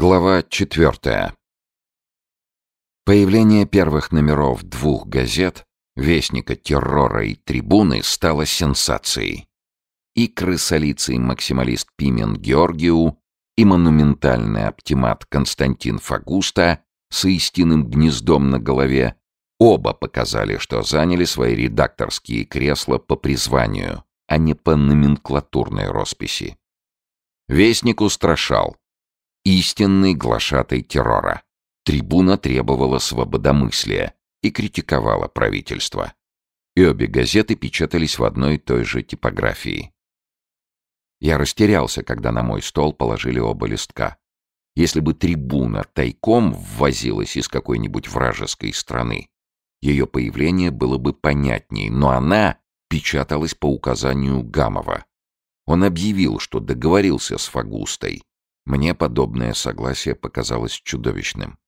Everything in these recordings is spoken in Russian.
Глава четвертая. Появление первых номеров двух газет «Вестника террора» и «Трибуны» стало сенсацией. И крысолицый максималист Пимен Георгиу, и монументальный оптимат Константин Фагуста с истинным гнездом на голове оба показали, что заняли свои редакторские кресла по призванию, а не по номенклатурной росписи. Вестник устрашал истинный глашатай террора. Трибуна требовала свободомыслия и критиковала правительство. И обе газеты печатались в одной и той же типографии. Я растерялся, когда на мой стол положили оба листка. Если бы трибуна тайком ввозилась из какой-нибудь вражеской страны, ее появление было бы понятней, но она печаталась по указанию Гамова. Он объявил, что договорился с Фагустой, мне подобное согласие показалось чудовищным.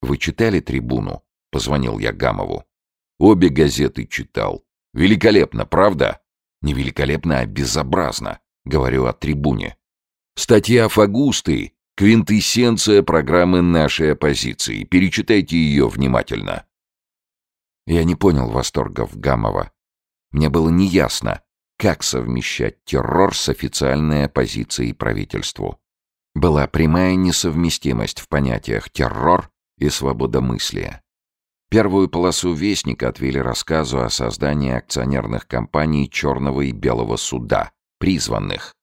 «Вы читали «Трибуну»?» — позвонил я Гамову. «Обе газеты читал. Великолепно, правда?» «Не великолепно, а безобразно», — говорю о «Трибуне». «Статья Фагусты — квинтэссенция программы нашей оппозиции. Перечитайте ее внимательно». Я не понял восторгов Гамова. Мне было неясно, как совмещать террор с официальной оппозицией правительству была прямая несовместимость в понятиях террор и свободомыслия. Первую полосу «Вестника» отвели рассказу о создании акционерных компаний «Черного и Белого суда», призванных.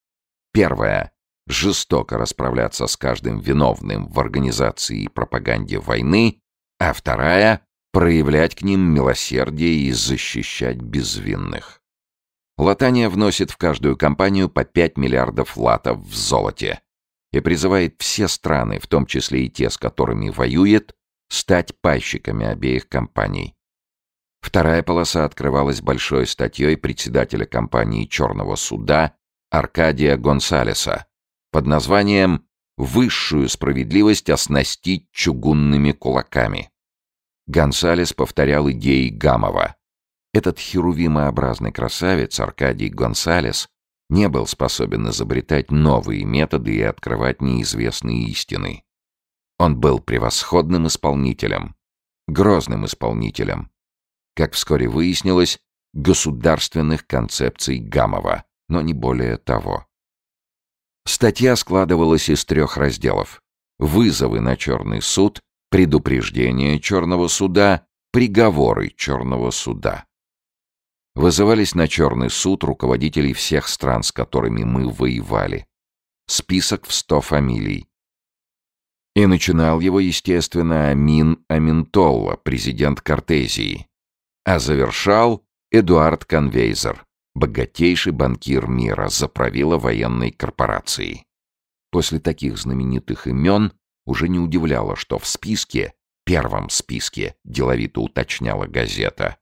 Первая — жестоко расправляться с каждым виновным в организации и пропаганде войны, а вторая — проявлять к ним милосердие и защищать безвинных. Латания вносит в каждую компанию по 5 миллиардов латов в золоте, и призывает все страны, в том числе и те, с которыми воюет, стать пайщиками обеих компаний. Вторая полоса открывалась большой статьей председателя компании «Черного суда» Аркадия Гонсалеса под названием «Высшую справедливость оснастить чугунными кулаками». Гонсалес повторял идеи Гамова. Этот херувимообразный красавец Аркадий Гонсалес не был способен изобретать новые методы и открывать неизвестные истины. Он был превосходным исполнителем, грозным исполнителем, как вскоре выяснилось, государственных концепций Гамова, но не более того. Статья складывалась из трех разделов. Вызовы на черный суд, предупреждение черного суда, приговоры черного суда. Вызывались на черный суд руководителей всех стран, с которыми мы воевали. Список в сто фамилий. И начинал его, естественно, Амин Аминтолла, президент Кортезии. А завершал Эдуард Конвейзер, богатейший банкир мира, заправила военной корпорации. После таких знаменитых имен уже не удивляло, что в списке, первом списке, деловито уточняла газета,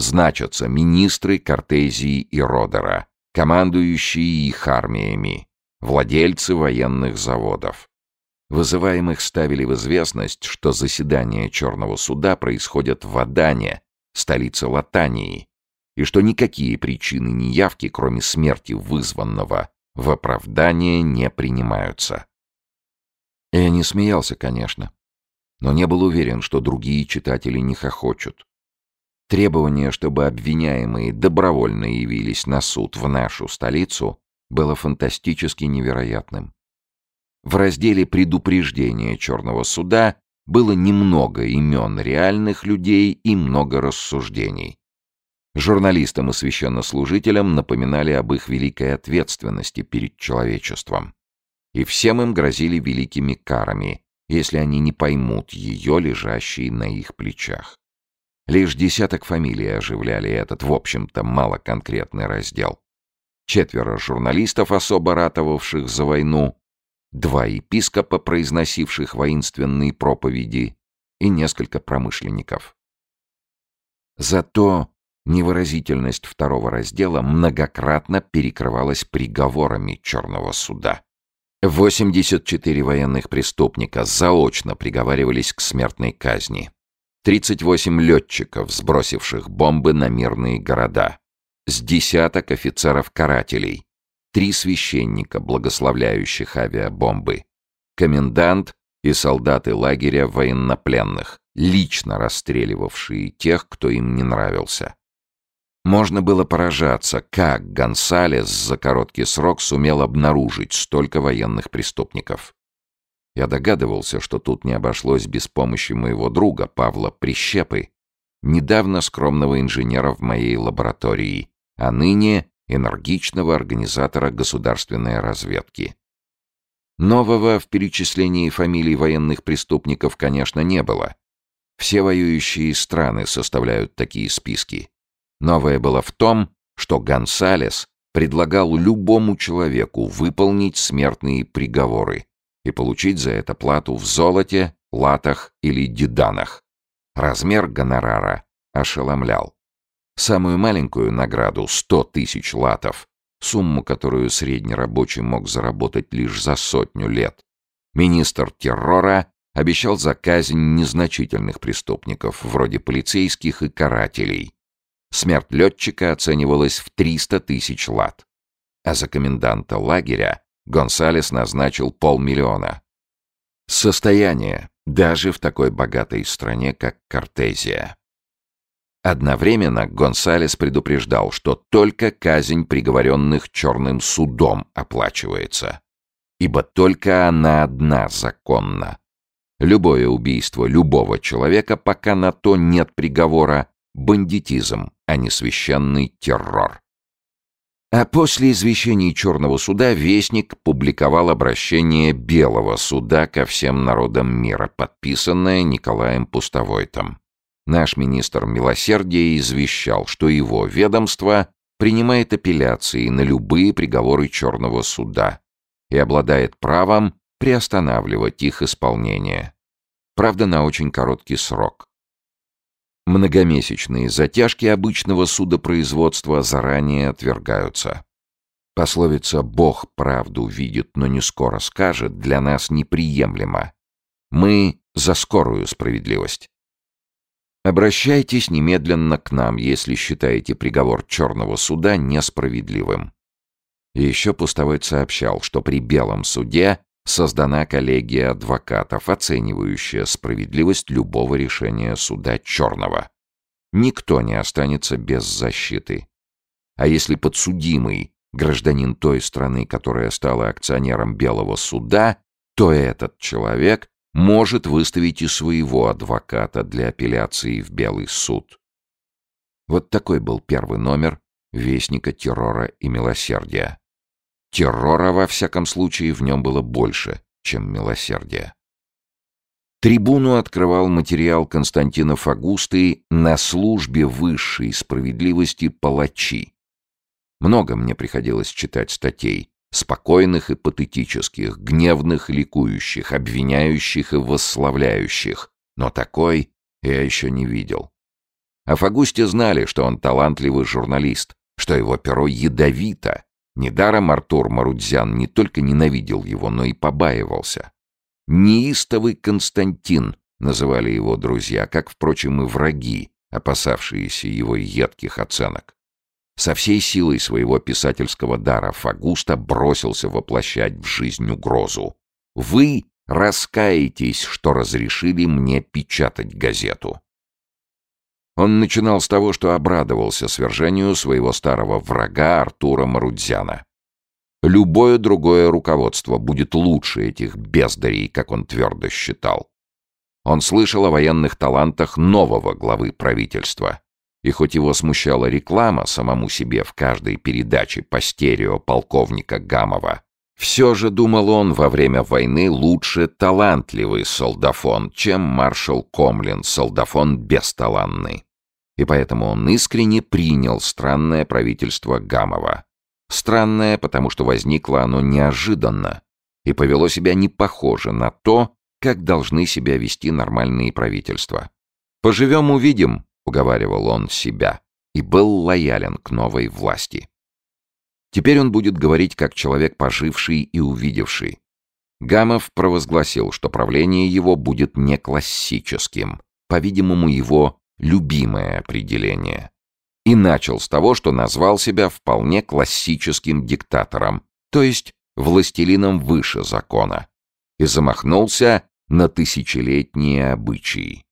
значатся министры Кортезии и Родера, командующие их армиями, владельцы военных заводов. Вызываемых ставили в известность, что заседания Черного суда происходят в Адане, столице Латании, и что никакие причины неявки, кроме смерти вызванного, в оправдание не принимаются. Я не смеялся, конечно, но не был уверен, что другие читатели не хохочут. Требование, чтобы обвиняемые добровольно явились на суд в нашу столицу, было фантастически невероятным. В разделе предупреждения Черного суда было немного имен реальных людей и много рассуждений. Журналистам и священнослужителям напоминали об их великой ответственности перед человечеством. И всем им грозили великими карами, если они не поймут ее, лежащие на их плечах. Лишь десяток фамилий оживляли этот, в общем-то, малоконкретный раздел. Четверо журналистов, особо ратовавших за войну, два епископа, произносивших воинственные проповеди, и несколько промышленников. Зато невыразительность второго раздела многократно перекрывалась приговорами Черного суда. 84 военных преступника заочно приговаривались к смертной казни. 38 летчиков, сбросивших бомбы на мирные города, с десяток офицеров-карателей, три священника, благословляющих авиабомбы, комендант и солдаты лагеря военнопленных, лично расстреливавшие тех, кто им не нравился. Можно было поражаться, как Гонсалес за короткий срок сумел обнаружить столько военных преступников. Я догадывался, что тут не обошлось без помощи моего друга Павла Прищепы, недавно скромного инженера в моей лаборатории, а ныне энергичного организатора государственной разведки. Нового в перечислении фамилий военных преступников, конечно, не было. Все воюющие страны составляют такие списки. Новое было в том, что Гонсалес предлагал любому человеку выполнить смертные приговоры и получить за это плату в золоте, латах или деданах. Размер гонорара ошеломлял. Самую маленькую награду — 100 тысяч латов, сумму, которую средний рабочий мог заработать лишь за сотню лет. Министр террора обещал за казнь незначительных преступников, вроде полицейских и карателей, Смерть летчика оценивалась в 300 тысяч лат. А за коменданта лагеря Гонсалес назначил полмиллиона. Состояние даже в такой богатой стране, как Кортезия. Одновременно Гонсалес предупреждал, что только казнь приговоренных черным судом оплачивается. Ибо только она одна законна. Любое убийство любого человека, пока на то нет приговора, бандитизм, а не священный террор. А после извещений Черного суда Вестник публиковал обращение Белого суда ко всем народам мира, подписанное Николаем Пустовойтом. Наш министр милосердия извещал, что его ведомство принимает апелляции на любые приговоры Черного суда и обладает правом приостанавливать их исполнение. Правда, на очень короткий срок. Многомесячные затяжки обычного судопроизводства заранее отвергаются. Пословица «Бог правду видит, но не скоро скажет» для нас неприемлема. Мы за скорую справедливость. Обращайтесь немедленно к нам, если считаете приговор черного суда несправедливым. И еще пустовой сообщал, что при белом суде создана коллегия адвокатов, оценивающая справедливость любого решения суда черного. Никто не останется без защиты. А если подсудимый гражданин той страны, которая стала акционером Белого суда, то этот человек может выставить и своего адвоката для апелляции в Белый суд. Вот такой был первый номер Вестника террора и милосердия. Террора, во всяком случае, в нем было больше, чем милосердия. Трибуну открывал материал Константина Фагусты «На службе высшей справедливости палачи». Много мне приходилось читать статей, спокойных и патетических, гневных и ликующих, обвиняющих и восславляющих, но такой я еще не видел. О Фагусте знали, что он талантливый журналист, что его перо ядовито, Недаром Артур Марудзян не только ненавидел его, но и побаивался. «Неистовый Константин» называли его друзья, как, впрочем, и враги, опасавшиеся его едких оценок. Со всей силой своего писательского дара Фагуста бросился воплощать в жизнь угрозу. «Вы раскаетесь, что разрешили мне печатать газету». Он начинал с того, что обрадовался свержению своего старого врага Артура Марудзяна. Любое другое руководство будет лучше этих бездарей, как он твердо считал. Он слышал о военных талантах нового главы правительства. И хоть его смущала реклама самому себе в каждой передаче по стерео полковника Гамова, все же, думал он, во время войны лучше талантливый солдафон, чем маршал Комлин, солдафон бесталанный и поэтому он искренне принял странное правительство Гамова. Странное, потому что возникло оно неожиданно и повело себя не похоже на то, как должны себя вести нормальные правительства. «Поживем — увидим», — уговаривал он себя, и был лоялен к новой власти. Теперь он будет говорить как человек, поживший и увидевший. Гамов провозгласил, что правление его будет не классическим, по-видимому, его любимое определение. И начал с того, что назвал себя вполне классическим диктатором, то есть властелином выше закона. и замахнулся на тысячелетние обычаи.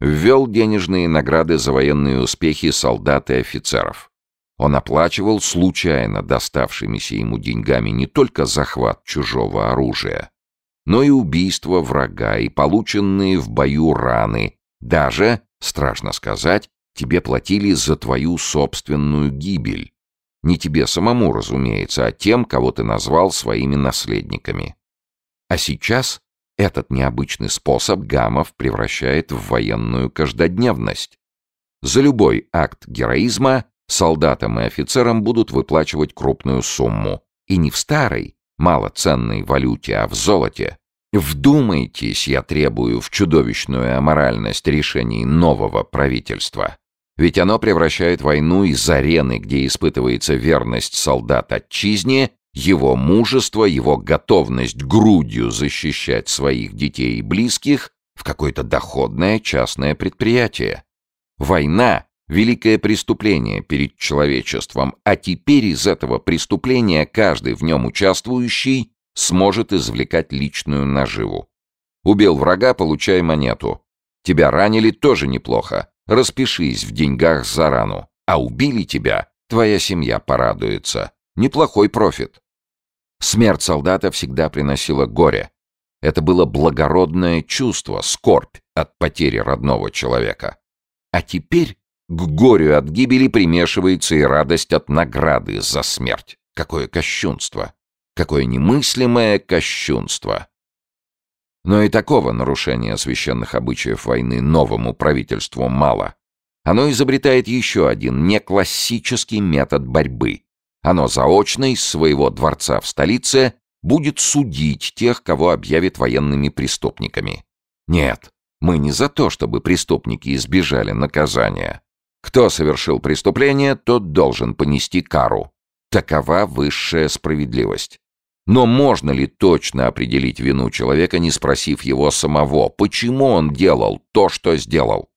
Ввел денежные награды за военные успехи солдат и офицеров. Он оплачивал случайно доставшимися ему деньгами не только захват чужого оружия, но и убийство врага и полученные в бою раны. Даже, страшно сказать, тебе платили за твою собственную гибель. Не тебе самому, разумеется, а тем, кого ты назвал своими наследниками. А сейчас этот необычный способ Гамов превращает в военную каждодневность. За любой акт героизма солдатам и офицерам будут выплачивать крупную сумму. И не в старой, малоценной валюте, а в золоте. Вдумайтесь, я требую в чудовищную аморальность решений нового правительства. Ведь оно превращает войну из арены, где испытывается верность солдат отчизне, его мужество, его готовность грудью защищать своих детей и близких, в какое-то доходное частное предприятие. Война — великое преступление перед человечеством, а теперь из этого преступления каждый в нем участвующий сможет извлекать личную наживу. Убил врага — получай монету. Тебя ранили — тоже неплохо. Распишись в деньгах за рану. А убили тебя — твоя семья порадуется. Неплохой профит. Смерть солдата всегда приносила горе. Это было благородное чувство, скорбь от потери родного человека. А теперь к горю от гибели примешивается и радость от награды за смерть. Какое кощунство! Какое немыслимое кощунство! Но и такого нарушения священных обычаев войны новому правительству мало. Оно изобретает еще один неклассический метод борьбы. Оно заочно из своего дворца в столице будет судить тех, кого объявит военными преступниками. Нет, мы не за то, чтобы преступники избежали наказания. Кто совершил преступление, тот должен понести кару. Такова высшая справедливость. Но можно ли точно определить вину человека, не спросив его самого, почему он делал то, что сделал?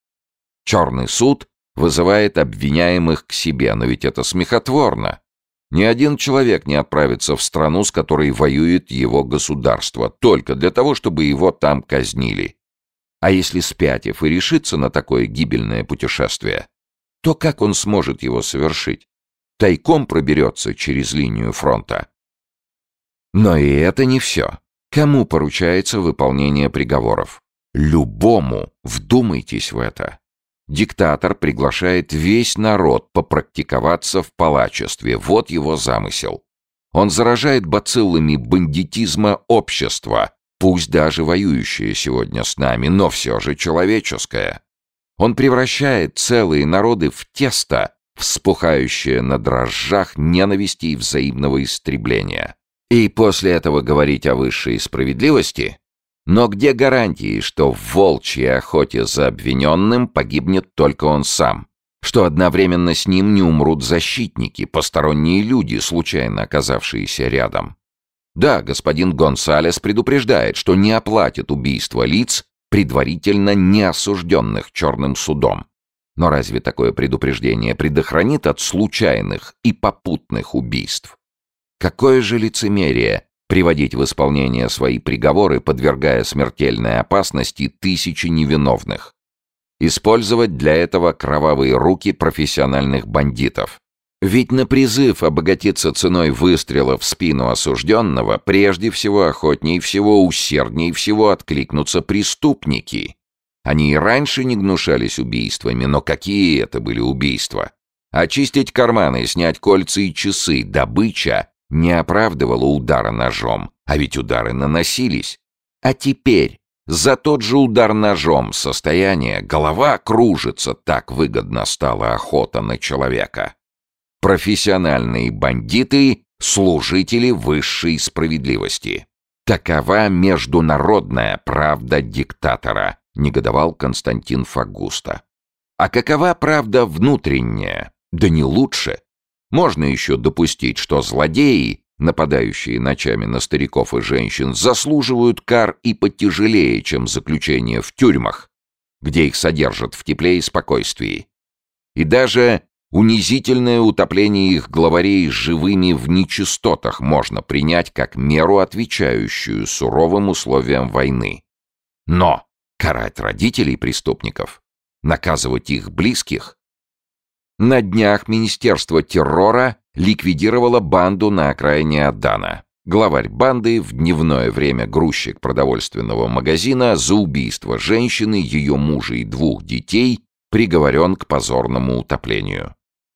Черный суд вызывает обвиняемых к себе, но ведь это смехотворно. Ни один человек не отправится в страну, с которой воюет его государство, только для того, чтобы его там казнили. А если спятив и решится на такое гибельное путешествие, то как он сможет его совершить? Тайком проберется через линию фронта. Но и это не все. Кому поручается выполнение приговоров? Любому. Вдумайтесь в это. Диктатор приглашает весь народ попрактиковаться в палачестве. Вот его замысел. Он заражает бациллами бандитизма общества, пусть даже воюющее сегодня с нами, но все же человеческое. Он превращает целые народы в тесто, вспухающее на дрожжах ненависти и взаимного истребления. И после этого говорить о высшей справедливости? Но где гарантии, что в волчьей охоте за обвиненным погибнет только он сам? Что одновременно с ним не умрут защитники, посторонние люди, случайно оказавшиеся рядом? Да, господин Гонсалес предупреждает, что не оплатит убийство лиц, предварительно не осужденных черным судом. Но разве такое предупреждение предохранит от случайных и попутных убийств? Какое же лицемерие приводить в исполнение свои приговоры, подвергая смертельной опасности тысячи невиновных. Использовать для этого кровавые руки профессиональных бандитов. Ведь на призыв обогатиться ценой выстрела в спину осужденного прежде всего охотней всего, усердней всего откликнутся преступники. Они и раньше не гнушались убийствами, но какие это были убийства? Очистить карманы, снять кольца и часы, добыча не оправдывало удара ножом, а ведь удары наносились. А теперь за тот же удар ножом состояние голова кружится, так выгодно стала охота на человека. Профессиональные бандиты — служители высшей справедливости. Такова международная правда диктатора, негодовал Константин Фагуста. А какова правда внутренняя? Да не лучше. Можно еще допустить, что злодеи, нападающие ночами на стариков и женщин, заслуживают кар и потяжелее, чем заключение в тюрьмах, где их содержат в тепле и спокойствии. И даже Унизительное утопление их главарей живыми в нечистотах можно принять как меру, отвечающую суровым условиям войны. Но карать родителей преступников, наказывать их близких. На днях Министерство террора ликвидировало банду на окраине Адана. Главарь банды, в дневное время грузчик продовольственного магазина, за убийство женщины, ее мужа и двух детей приговорен к позорному утоплению.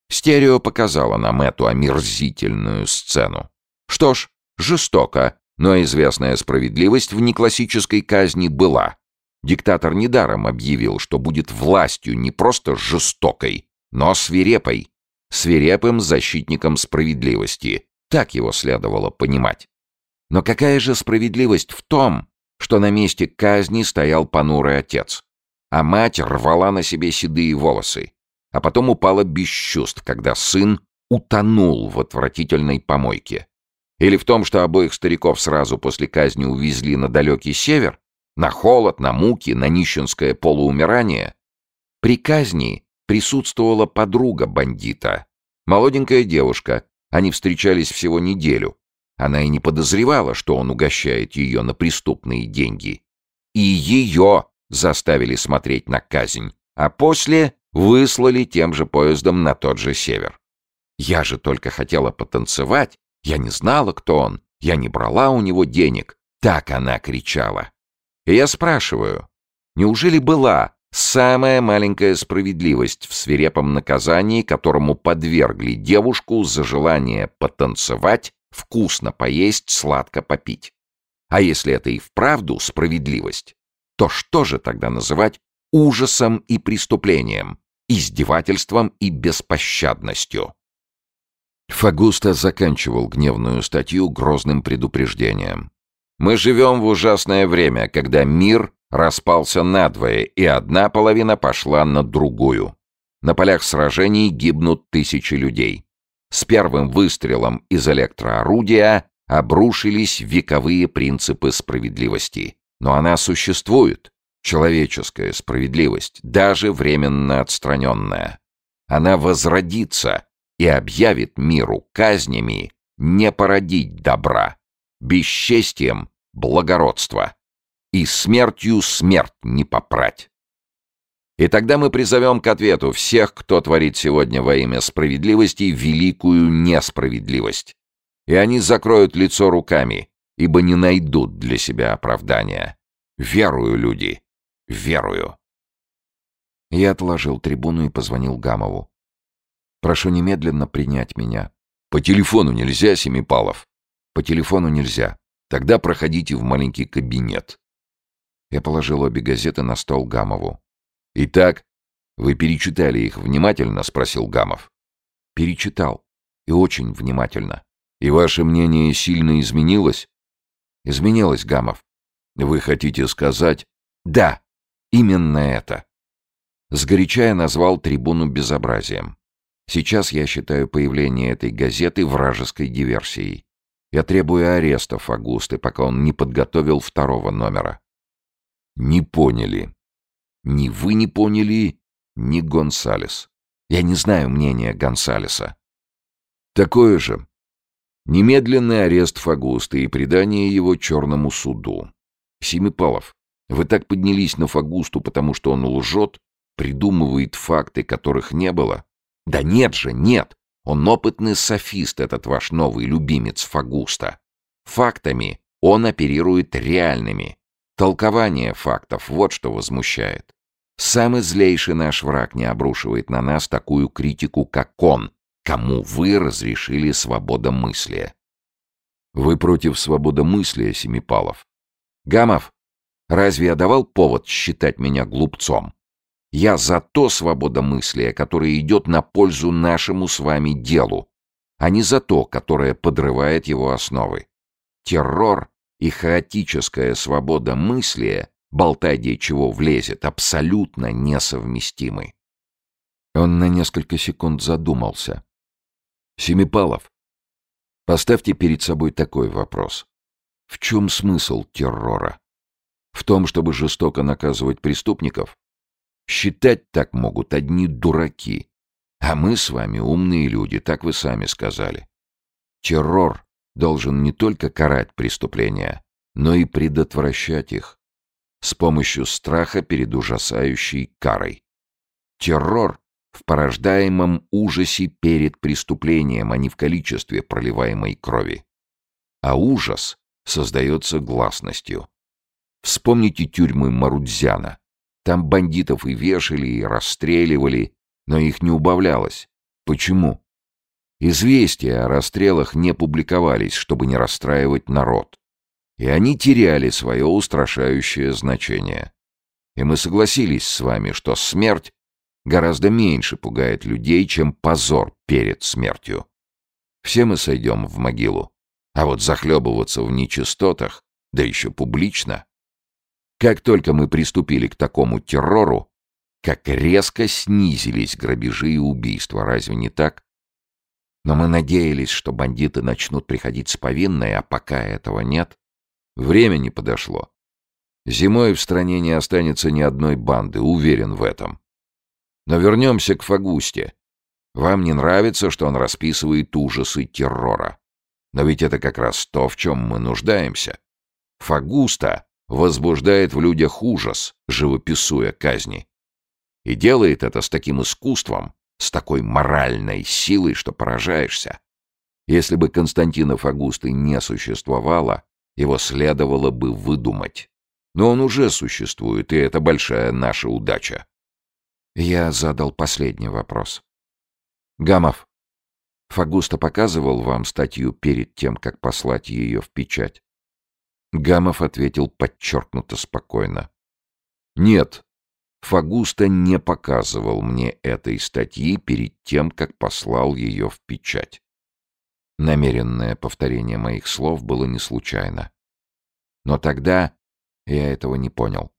Стерео показала нам эту омерзительную сцену. Что ж, жестоко, но известная справедливость в неклассической казни была. Диктатор недаром объявил, что будет властью не просто жестокой, но свирепой. Свирепым защитником справедливости. Так его следовало понимать. Но какая же справедливость в том, что на месте казни стоял понурый отец, а мать рвала на себе седые волосы, а потом упала без чувств, когда сын утонул в отвратительной помойке. Или в том, что обоих стариков сразу после казни увезли на далекий север, на холод, на муки, на нищенское полуумирание. При казни присутствовала подруга бандита, молоденькая девушка, они встречались всего неделю. Она и не подозревала, что он угощает ее на преступные деньги. И ее заставили смотреть на казнь, а после выслали тем же поездом на тот же север. Я же только хотела потанцевать, я не знала, кто он, я не брала у него денег. Так она кричала. И я спрашиваю, неужели была самая маленькая справедливость в свирепом наказании, которому подвергли девушку за желание потанцевать, вкусно поесть, сладко попить? А если это и вправду справедливость, то что же тогда называть ужасом и преступлением, издевательством и беспощадностью. Фагуста заканчивал гневную статью грозным предупреждением. «Мы живем в ужасное время, когда мир распался надвое, и одна половина пошла на другую. На полях сражений гибнут тысячи людей. С первым выстрелом из электроорудия обрушились вековые принципы справедливости. Но она существует, человеческая справедливость, даже временно отстраненная. Она возродится и объявит миру казнями не породить добра, бесчестием — благородство, и смертью смерть не попрать. И тогда мы призовем к ответу всех, кто творит сегодня во имя справедливости великую несправедливость. И они закроют лицо руками, ибо не найдут для себя оправдания. Верую, люди, верую. Я отложил трибуну и позвонил Гамову. «Прошу немедленно принять меня». «По телефону нельзя, Семипалов?» «По телефону нельзя. Тогда проходите в маленький кабинет». Я положил обе газеты на стол Гамову. «Итак, вы перечитали их внимательно?» — спросил Гамов. «Перечитал. И очень внимательно. И ваше мнение сильно изменилось?» «Изменилось, Гамов. Вы хотите сказать...» «Да, именно это». Сгоряча я назвал трибуну безобразием. Сейчас я считаю появление этой газеты вражеской диверсией. Я требую ареста Фагусты, пока он не подготовил второго номера. Не поняли. Ни вы не поняли, ни Гонсалес. Я не знаю мнения Гонсалеса. Такое же. Немедленный арест Фагусты и предание его черному суду. Семипалов, вы так поднялись на Фагусту, потому что он лжет, придумывает факты, которых не было? Да нет же, нет. Он опытный софист, этот ваш новый любимец Фагуста. Фактами он оперирует реальными. Толкование фактов — вот что возмущает. Самый злейший наш враг не обрушивает на нас такую критику, как он, кому вы разрешили свободомыслие. Вы против свободомыслия, Семипалов? Гамов, разве я давал повод считать меня глупцом? Я за то свободомыслие, которое идет на пользу нашему с вами делу, а не за то, которое подрывает его основы. Террор и хаотическая свобода мысли, болтадие чего влезет, абсолютно несовместимы. Он на несколько секунд задумался. Семипалов, поставьте перед собой такой вопрос. В чем смысл террора? В том, чтобы жестоко наказывать преступников? Считать так могут одни дураки. А мы с вами умные люди, так вы сами сказали. Террор должен не только карать преступления, но и предотвращать их с помощью страха перед ужасающей карой. Террор в порождаемом ужасе перед преступлением, а не в количестве проливаемой крови. А ужас создается гласностью. Вспомните тюрьмы Марудзяна. Там бандитов и вешали, и расстреливали, но их не убавлялось. Почему? Известия о расстрелах не публиковались, чтобы не расстраивать народ. И они теряли свое устрашающее значение. И мы согласились с вами, что смерть гораздо меньше пугает людей, чем позор перед смертью. Все мы сойдем в могилу. А вот захлебываться в нечистотах, да еще публично. Как только мы приступили к такому террору, как резко снизились грабежи и убийства, разве не так? Но мы надеялись, что бандиты начнут приходить с повинной, а пока этого нет, время не подошло. Зимой в стране не останется ни одной банды, уверен в этом. Но вернемся к Фагусте. Вам не нравится, что он расписывает ужасы террора. Но ведь это как раз то, в чем мы нуждаемся. Фагуста возбуждает в людях ужас, живописуя казни. И делает это с таким искусством, с такой моральной силой, что поражаешься. Если бы Константина Фагусты не существовало, его следовало бы выдумать. Но он уже существует, и это большая наша удача. Я задал последний вопрос. Гамов, Фагуста показывал вам статью перед тем, как послать ее в печать? Гамов ответил подчеркнуто спокойно. Нет, Фагуста не показывал мне этой статьи перед тем, как послал ее в печать. Намеренное повторение моих слов было не случайно. Но тогда я этого не понял.